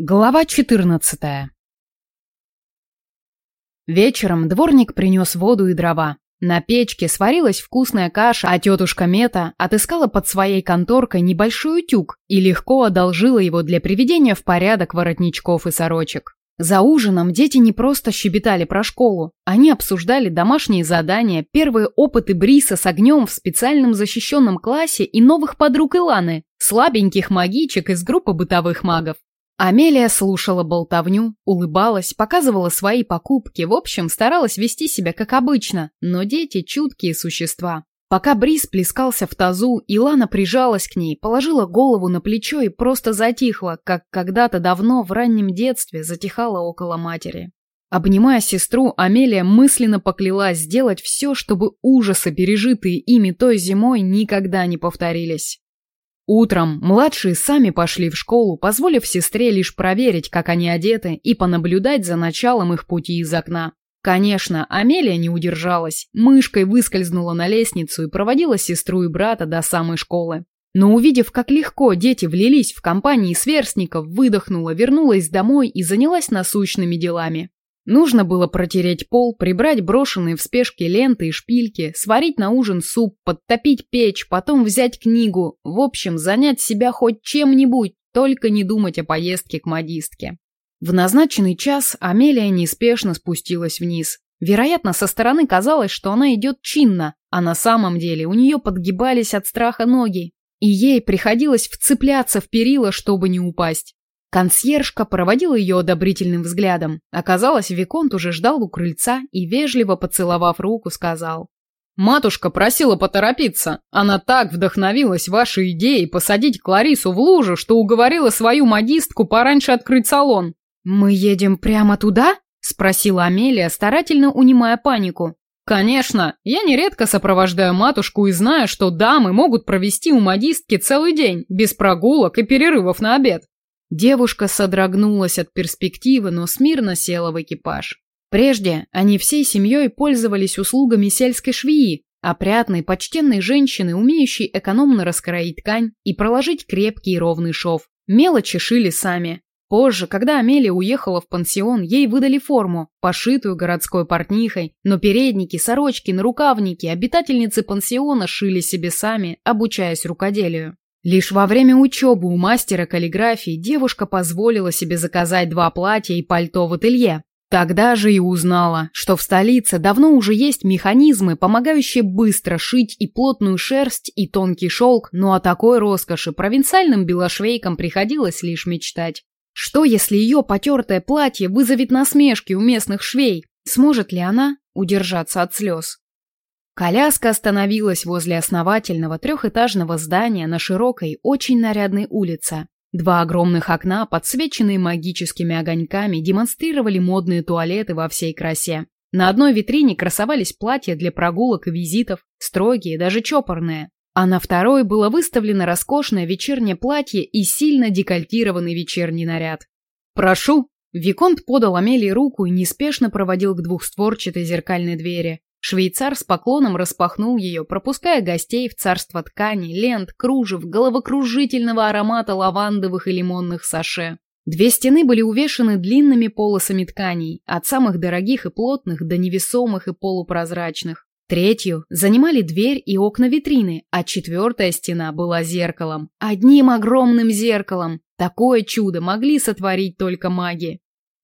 Глава 14 Вечером дворник принес воду и дрова. На печке сварилась вкусная каша, а тетушка Мета отыскала под своей конторкой небольшой утюг и легко одолжила его для приведения в порядок воротничков и сорочек. За ужином дети не просто щебетали про школу, они обсуждали домашние задания, первые опыты Бриса с огнем в специальном защищенном классе и новых подруг Иланы, слабеньких магичек из группы бытовых магов. Амелия слушала болтовню, улыбалась, показывала свои покупки, в общем, старалась вести себя как обычно, но дети – чуткие существа. Пока Брис плескался в тазу, Илана прижалась к ней, положила голову на плечо и просто затихла, как когда-то давно в раннем детстве затихала около матери. Обнимая сестру, Амелия мысленно поклялась сделать все, чтобы ужасы, пережитые ими той зимой, никогда не повторились. Утром младшие сами пошли в школу, позволив сестре лишь проверить, как они одеты, и понаблюдать за началом их пути из окна. Конечно, Амелия не удержалась, мышкой выскользнула на лестницу и проводила сестру и брата до самой школы. Но увидев, как легко дети влились в компании сверстников, выдохнула, вернулась домой и занялась насущными делами. Нужно было протереть пол, прибрать брошенные в спешке ленты и шпильки, сварить на ужин суп, подтопить печь, потом взять книгу. В общем, занять себя хоть чем-нибудь, только не думать о поездке к модистке. В назначенный час Амелия неспешно спустилась вниз. Вероятно, со стороны казалось, что она идет чинно, а на самом деле у нее подгибались от страха ноги, и ей приходилось вцепляться в перила, чтобы не упасть. Консьержка проводила ее одобрительным взглядом. Оказалось, Виконт уже ждал у крыльца и, вежливо поцеловав руку, сказал. «Матушка просила поторопиться. Она так вдохновилась вашей идеей посадить Кларису в лужу, что уговорила свою модистку пораньше открыть салон». «Мы едем прямо туда?» – спросила Амелия, старательно унимая панику. «Конечно. Я нередко сопровождаю матушку и знаю, что дамы могут провести у модистки целый день, без прогулок и перерывов на обед. Девушка содрогнулась от перспективы, но смирно села в экипаж. Прежде они всей семьей пользовались услугами сельской швеи, опрятной, почтенной женщины, умеющей экономно раскроить ткань и проложить крепкий и ровный шов. Мелочи шили сами. Позже, когда Амелия уехала в пансион, ей выдали форму, пошитую городской портнихой, но передники, сорочки, нарукавники обитательницы пансиона шили себе сами, обучаясь рукоделию. Лишь во время учебы у мастера каллиграфии девушка позволила себе заказать два платья и пальто в ателье. Тогда же и узнала, что в столице давно уже есть механизмы, помогающие быстро шить и плотную шерсть, и тонкий шелк, но о такой роскоши провинциальным белошвейкам приходилось лишь мечтать. Что, если ее потертое платье вызовет насмешки у местных швей? Сможет ли она удержаться от слез? Коляска остановилась возле основательного трехэтажного здания на широкой, очень нарядной улице. Два огромных окна, подсвеченные магическими огоньками, демонстрировали модные туалеты во всей красе. На одной витрине красовались платья для прогулок и визитов, строгие, даже чопорные. А на второй было выставлено роскошное вечернее платье и сильно декольтированный вечерний наряд. «Прошу!» Виконт подал Амелии руку и неспешно проводил к двухстворчатой зеркальной двери. Швейцар с поклоном распахнул ее, пропуская гостей в царство ткани, лент, кружев, головокружительного аромата лавандовых и лимонных саше. Две стены были увешаны длинными полосами тканей, от самых дорогих и плотных до невесомых и полупрозрачных. Третью занимали дверь и окна витрины, а четвертая стена была зеркалом. Одним огромным зеркалом. Такое чудо могли сотворить только маги.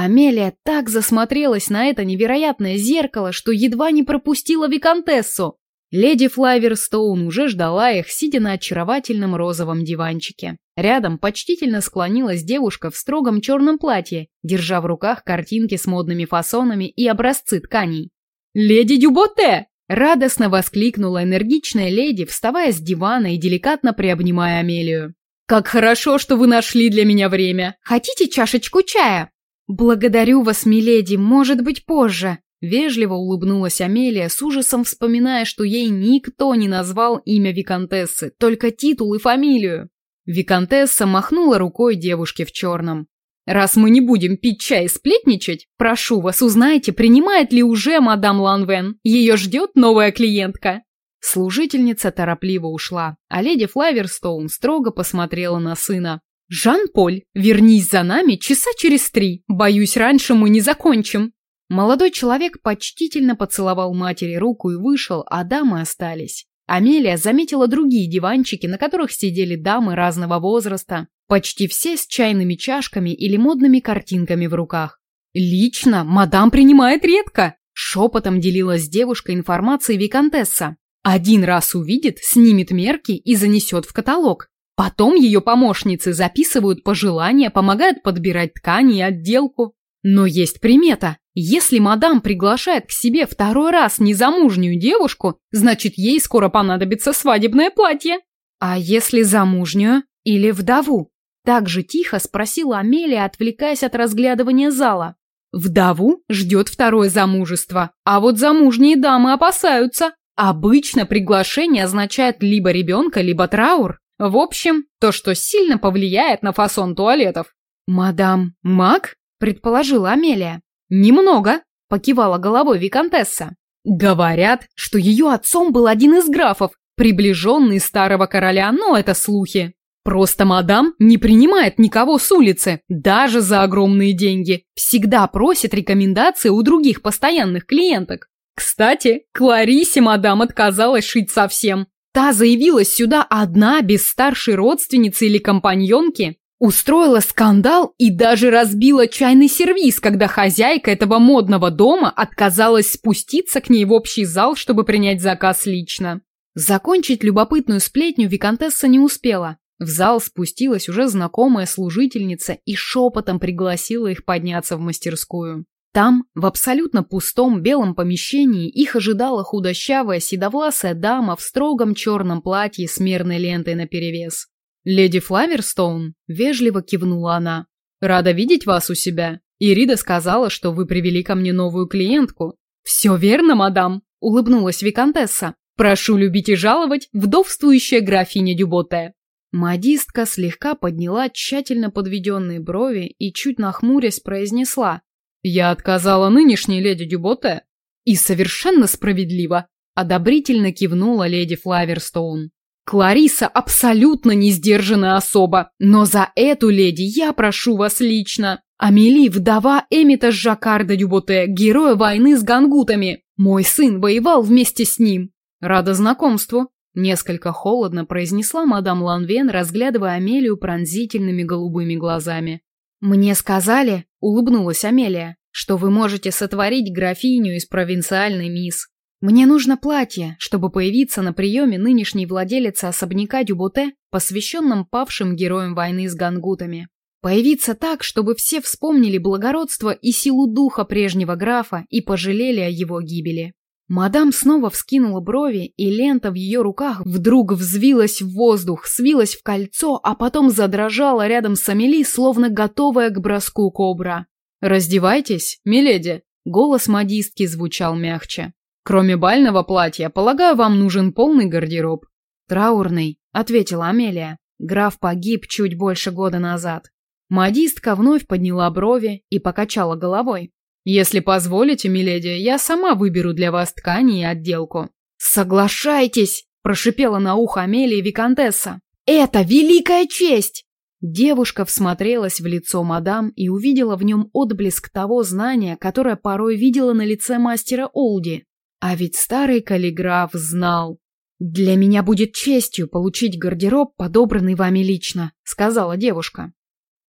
Амелия так засмотрелась на это невероятное зеркало, что едва не пропустила виконтессу. Леди Флайверстоун уже ждала их, сидя на очаровательном розовом диванчике. Рядом почтительно склонилась девушка в строгом черном платье, держа в руках картинки с модными фасонами и образцы тканей. «Леди Дюботе!» – радостно воскликнула энергичная леди, вставая с дивана и деликатно приобнимая Амелию. «Как хорошо, что вы нашли для меня время! Хотите чашечку чая?» «Благодарю вас, миледи, может быть, позже», — вежливо улыбнулась Амелия, с ужасом вспоминая, что ей никто не назвал имя Викантессы, только титул и фамилию. Викантесса махнула рукой девушке в черном. «Раз мы не будем пить чай и сплетничать, прошу вас, узнайте, принимает ли уже мадам Ланвен. Ее ждет новая клиентка». Служительница торопливо ушла, а леди Флаверстоун строго посмотрела на сына. «Жан-Поль, вернись за нами часа через три. Боюсь, раньше мы не закончим». Молодой человек почтительно поцеловал матери руку и вышел, а дамы остались. Амелия заметила другие диванчики, на которых сидели дамы разного возраста, почти все с чайными чашками или модными картинками в руках. «Лично мадам принимает редко», – шепотом делилась с девушкой информацией Викантесса. «Один раз увидит, снимет мерки и занесет в каталог. Потом ее помощницы записывают пожелания, помогают подбирать ткани и отделку. Но есть примета. Если мадам приглашает к себе второй раз незамужнюю девушку, значит, ей скоро понадобится свадебное платье. А если замужнюю или вдову? Так же тихо спросила Амелия, отвлекаясь от разглядывания зала. Вдову ждет второе замужество, а вот замужние дамы опасаются. Обычно приглашение означает либо ребенка, либо траур. В общем, то, что сильно повлияет на фасон туалетов. «Мадам Мак?» – предположила Амелия. «Немного», – покивала головой виконтесса. «Говорят, что ее отцом был один из графов, приближенный старого короля, но это слухи. Просто мадам не принимает никого с улицы, даже за огромные деньги. Всегда просит рекомендации у других постоянных клиенток. Кстати, Кларисе мадам отказалась шить совсем. Та заявилась сюда одна, без старшей родственницы или компаньонки. Устроила скандал и даже разбила чайный сервиз, когда хозяйка этого модного дома отказалась спуститься к ней в общий зал, чтобы принять заказ лично. Закончить любопытную сплетню виконтесса не успела. В зал спустилась уже знакомая служительница и шепотом пригласила их подняться в мастерскую. Там, в абсолютно пустом белом помещении, их ожидала худощавая седовласая дама в строгом черном платье с мерной лентой наперевес. «Леди Флаверстоун?» – вежливо кивнула она. «Рада видеть вас у себя. Ирида сказала, что вы привели ко мне новую клиентку». «Все верно, мадам», – улыбнулась виконтесса. «Прошу любить и жаловать, вдовствующая графиня Дюботе». Модистка слегка подняла тщательно подведенные брови и, чуть нахмурясь, произнесла. «Я отказала нынешней леди Дюботе». «И совершенно справедливо», – одобрительно кивнула леди Флаверстоун. Клариса абсолютно не сдержанная особа, но за эту леди я прошу вас лично. Амели – вдова Эмита Жакарда Дюботе, героя войны с гангутами. Мой сын воевал вместе с ним. Рада знакомству. Несколько холодно произнесла мадам Ланвен, разглядывая Амелию пронзительными голубыми глазами. «Мне сказали», – улыбнулась Амелия, – «что вы можете сотворить графиню из провинциальной мисс. Мне нужно платье, чтобы появиться на приеме нынешней владелицы особняка Дюботе, посвященном павшим героям войны с гангутами. Появиться так, чтобы все вспомнили благородство и силу духа прежнего графа и пожалели о его гибели. Мадам снова вскинула брови, и лента в ее руках вдруг взвилась в воздух, свилась в кольцо, а потом задрожала рядом с Амели, словно готовая к броску кобра. «Раздевайтесь, миледи!» Голос модистки звучал мягче. Кроме бального платья, полагаю, вам нужен полный гардероб. Траурный, ответила Амелия. Граф погиб чуть больше года назад. Модистка вновь подняла брови и покачала головой. Если позволите, миледи, я сама выберу для вас ткани и отделку. Соглашайтесь, прошипела на ухо Амелии виконтесса. Это великая честь! Девушка всмотрелась в лицо мадам и увидела в нем отблеск того знания, которое порой видела на лице мастера Олди. А ведь старый каллиграф знал. «Для меня будет честью получить гардероб, подобранный вами лично», — сказала девушка.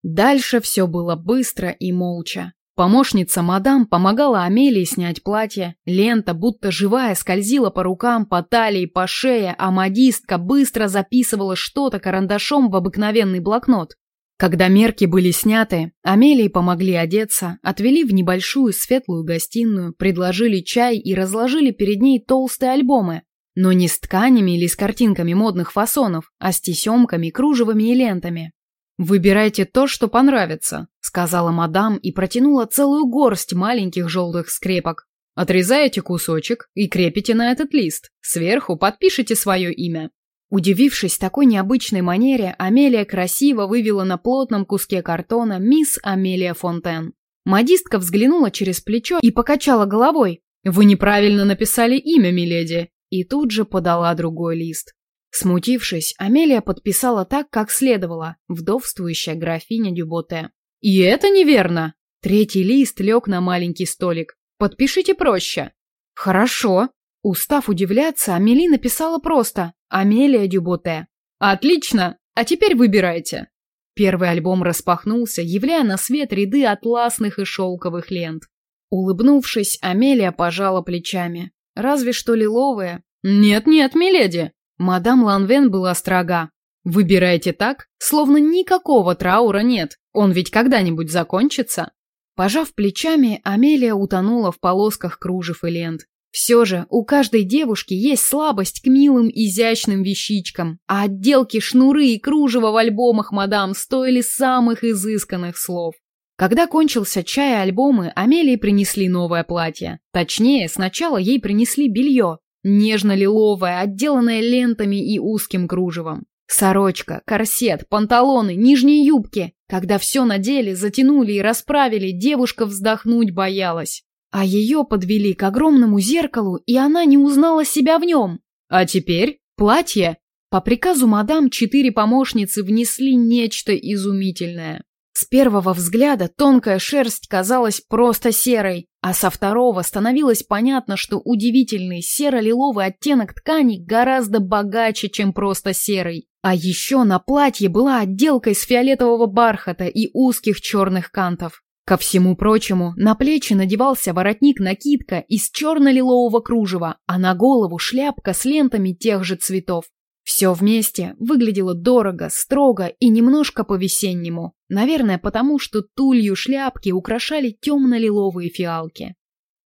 Дальше все было быстро и молча. Помощница мадам помогала Амелии снять платье, лента, будто живая, скользила по рукам, по талии, по шее, а модистка быстро записывала что-то карандашом в обыкновенный блокнот. Когда мерки были сняты, Амелии помогли одеться, отвели в небольшую светлую гостиную, предложили чай и разложили перед ней толстые альбомы. Но не с тканями или с картинками модных фасонов, а с тесемками, кружевами и лентами. «Выбирайте то, что понравится», — сказала мадам и протянула целую горсть маленьких желтых скрепок. Отрезаете кусочек и крепите на этот лист. Сверху подпишите свое имя. Удивившись такой необычной манере, Амелия красиво вывела на плотном куске картона «Мисс Амелия Фонтен». Модистка взглянула через плечо и покачала головой. «Вы неправильно написали имя, миледи!» И тут же подала другой лист. Смутившись, Амелия подписала так, как следовало, вдовствующая графиня Дюботе. «И это неверно!» Третий лист лег на маленький столик. «Подпишите проще». «Хорошо». Устав удивляться, Амели написала просто «Амелия Дюботе». «Отлично! А теперь выбирайте». Первый альбом распахнулся, являя на свет ряды атласных и шелковых лент. Улыбнувшись, Амелия пожала плечами. Разве что лиловые. «Нет-нет, миледи!» Мадам Ланвен была строга. «Выбирайте так, словно никакого траура нет. Он ведь когда-нибудь закончится». Пожав плечами, Амелия утонула в полосках кружев и лент. Все же у каждой девушки есть слабость к милым изящным вещичкам, а отделки, шнуры и кружева в альбомах мадам стоили самых изысканных слов. Когда кончился чай и альбомы, Амелии принесли новое платье. Точнее, сначала ей принесли белье, нежно-лиловое, отделанное лентами и узким кружевом. Сорочка, корсет, панталоны, нижние юбки. Когда все надели, затянули и расправили, девушка вздохнуть боялась. А ее подвели к огромному зеркалу, и она не узнала себя в нем. А теперь платье. По приказу мадам четыре помощницы внесли нечто изумительное. С первого взгляда тонкая шерсть казалась просто серой, а со второго становилось понятно, что удивительный серо-лиловый оттенок ткани гораздо богаче, чем просто серый. А еще на платье была отделка из фиолетового бархата и узких черных кантов. Ко всему прочему, на плечи надевался воротник-накидка из черно-лилового кружева, а на голову шляпка с лентами тех же цветов. Все вместе выглядело дорого, строго и немножко по-весеннему. Наверное, потому что тулью шляпки украшали темно-лиловые фиалки.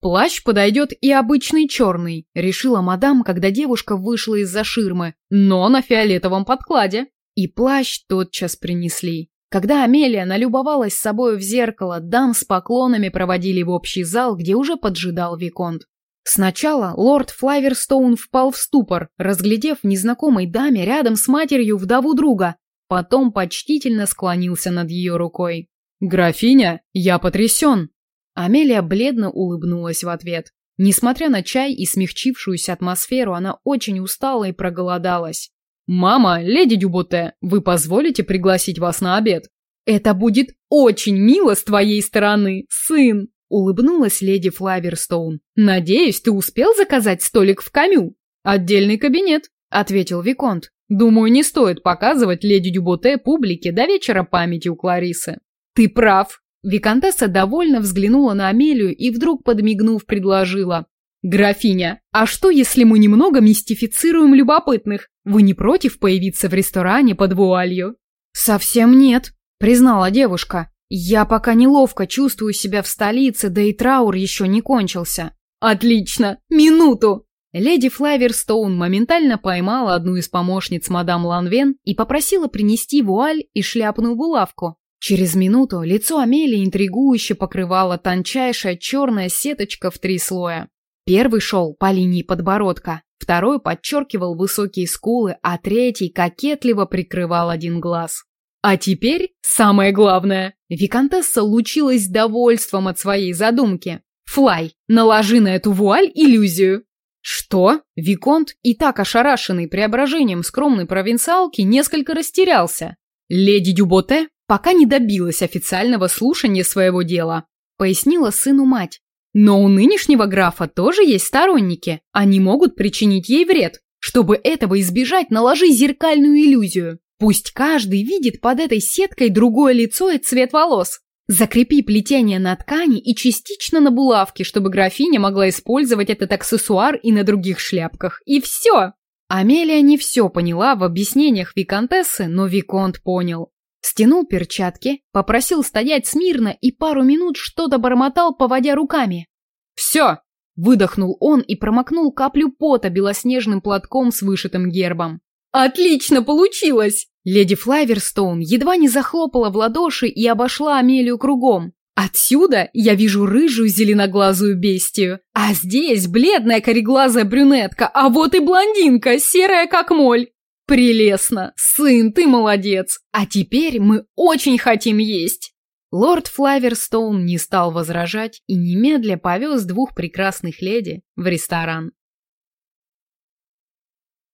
«Плащ подойдет и обычный черный», — решила мадам, когда девушка вышла из-за ширмы, но на фиолетовом подкладе. И плащ тотчас принесли. Когда Амелия налюбовалась собой в зеркало, дам с поклонами проводили в общий зал, где уже поджидал Виконт. Сначала лорд Флайверстоун впал в ступор, разглядев незнакомой даме рядом с матерью вдову друга, потом почтительно склонился над ее рукой. «Графиня, я потрясен!» Амелия бледно улыбнулась в ответ. Несмотря на чай и смягчившуюся атмосферу, она очень устала и проголодалась. «Мама, леди Дюботе, вы позволите пригласить вас на обед?» «Это будет очень мило с твоей стороны, сын!» Улыбнулась леди Флаверстоун. «Надеюсь, ты успел заказать столик в камю?» «Отдельный кабинет», — ответил Виконт. «Думаю, не стоит показывать леди Дюботе публике до вечера памяти у Кларисы». «Ты прав», Викантесса довольно взглянула на Амелию и вдруг, подмигнув, предложила. «Графиня, а что, если мы немного мистифицируем любопытных? Вы не против появиться в ресторане под вуалью?» «Совсем нет», — признала девушка. «Я пока неловко чувствую себя в столице, да и траур еще не кончился». «Отлично! Минуту!» Леди Флаверстоун моментально поймала одну из помощниц мадам Ланвен и попросила принести вуаль и шляпную булавку. Через минуту лицо Амелии интригующе покрывала тончайшая черная сеточка в три слоя. Первый шел по линии подбородка, второй подчеркивал высокие скулы, а третий кокетливо прикрывал один глаз. А теперь самое главное. Викантесса лучилась довольством от своей задумки. «Флай, наложи на эту вуаль иллюзию!» Что? Виконт, и так ошарашенный преображением скромной провинциалки, несколько растерялся. Леди Дюботе пока не добилась официального слушания своего дела, пояснила сыну мать. Но у нынешнего графа тоже есть сторонники. Они могут причинить ей вред. Чтобы этого избежать, наложи зеркальную иллюзию. Пусть каждый видит под этой сеткой другое лицо и цвет волос. Закрепи плетение на ткани и частично на булавке, чтобы графиня могла использовать этот аксессуар и на других шляпках. И все. Амелия не все поняла в объяснениях Викантессы, но Виконт понял. Стянул перчатки, попросил стоять смирно и пару минут что-то бормотал, поводя руками. «Все!» – выдохнул он и промокнул каплю пота белоснежным платком с вышитым гербом. «Отлично получилось!» Леди Флайверстоун едва не захлопала в ладоши и обошла Амелию кругом. «Отсюда я вижу рыжую зеленоглазую бестию, а здесь бледная кореглазая брюнетка, а вот и блондинка, серая как моль. «Прелестно! Сын, ты молодец! А теперь мы очень хотим есть!» Лорд Флаверстоун не стал возражать и немедля повез двух прекрасных леди в ресторан.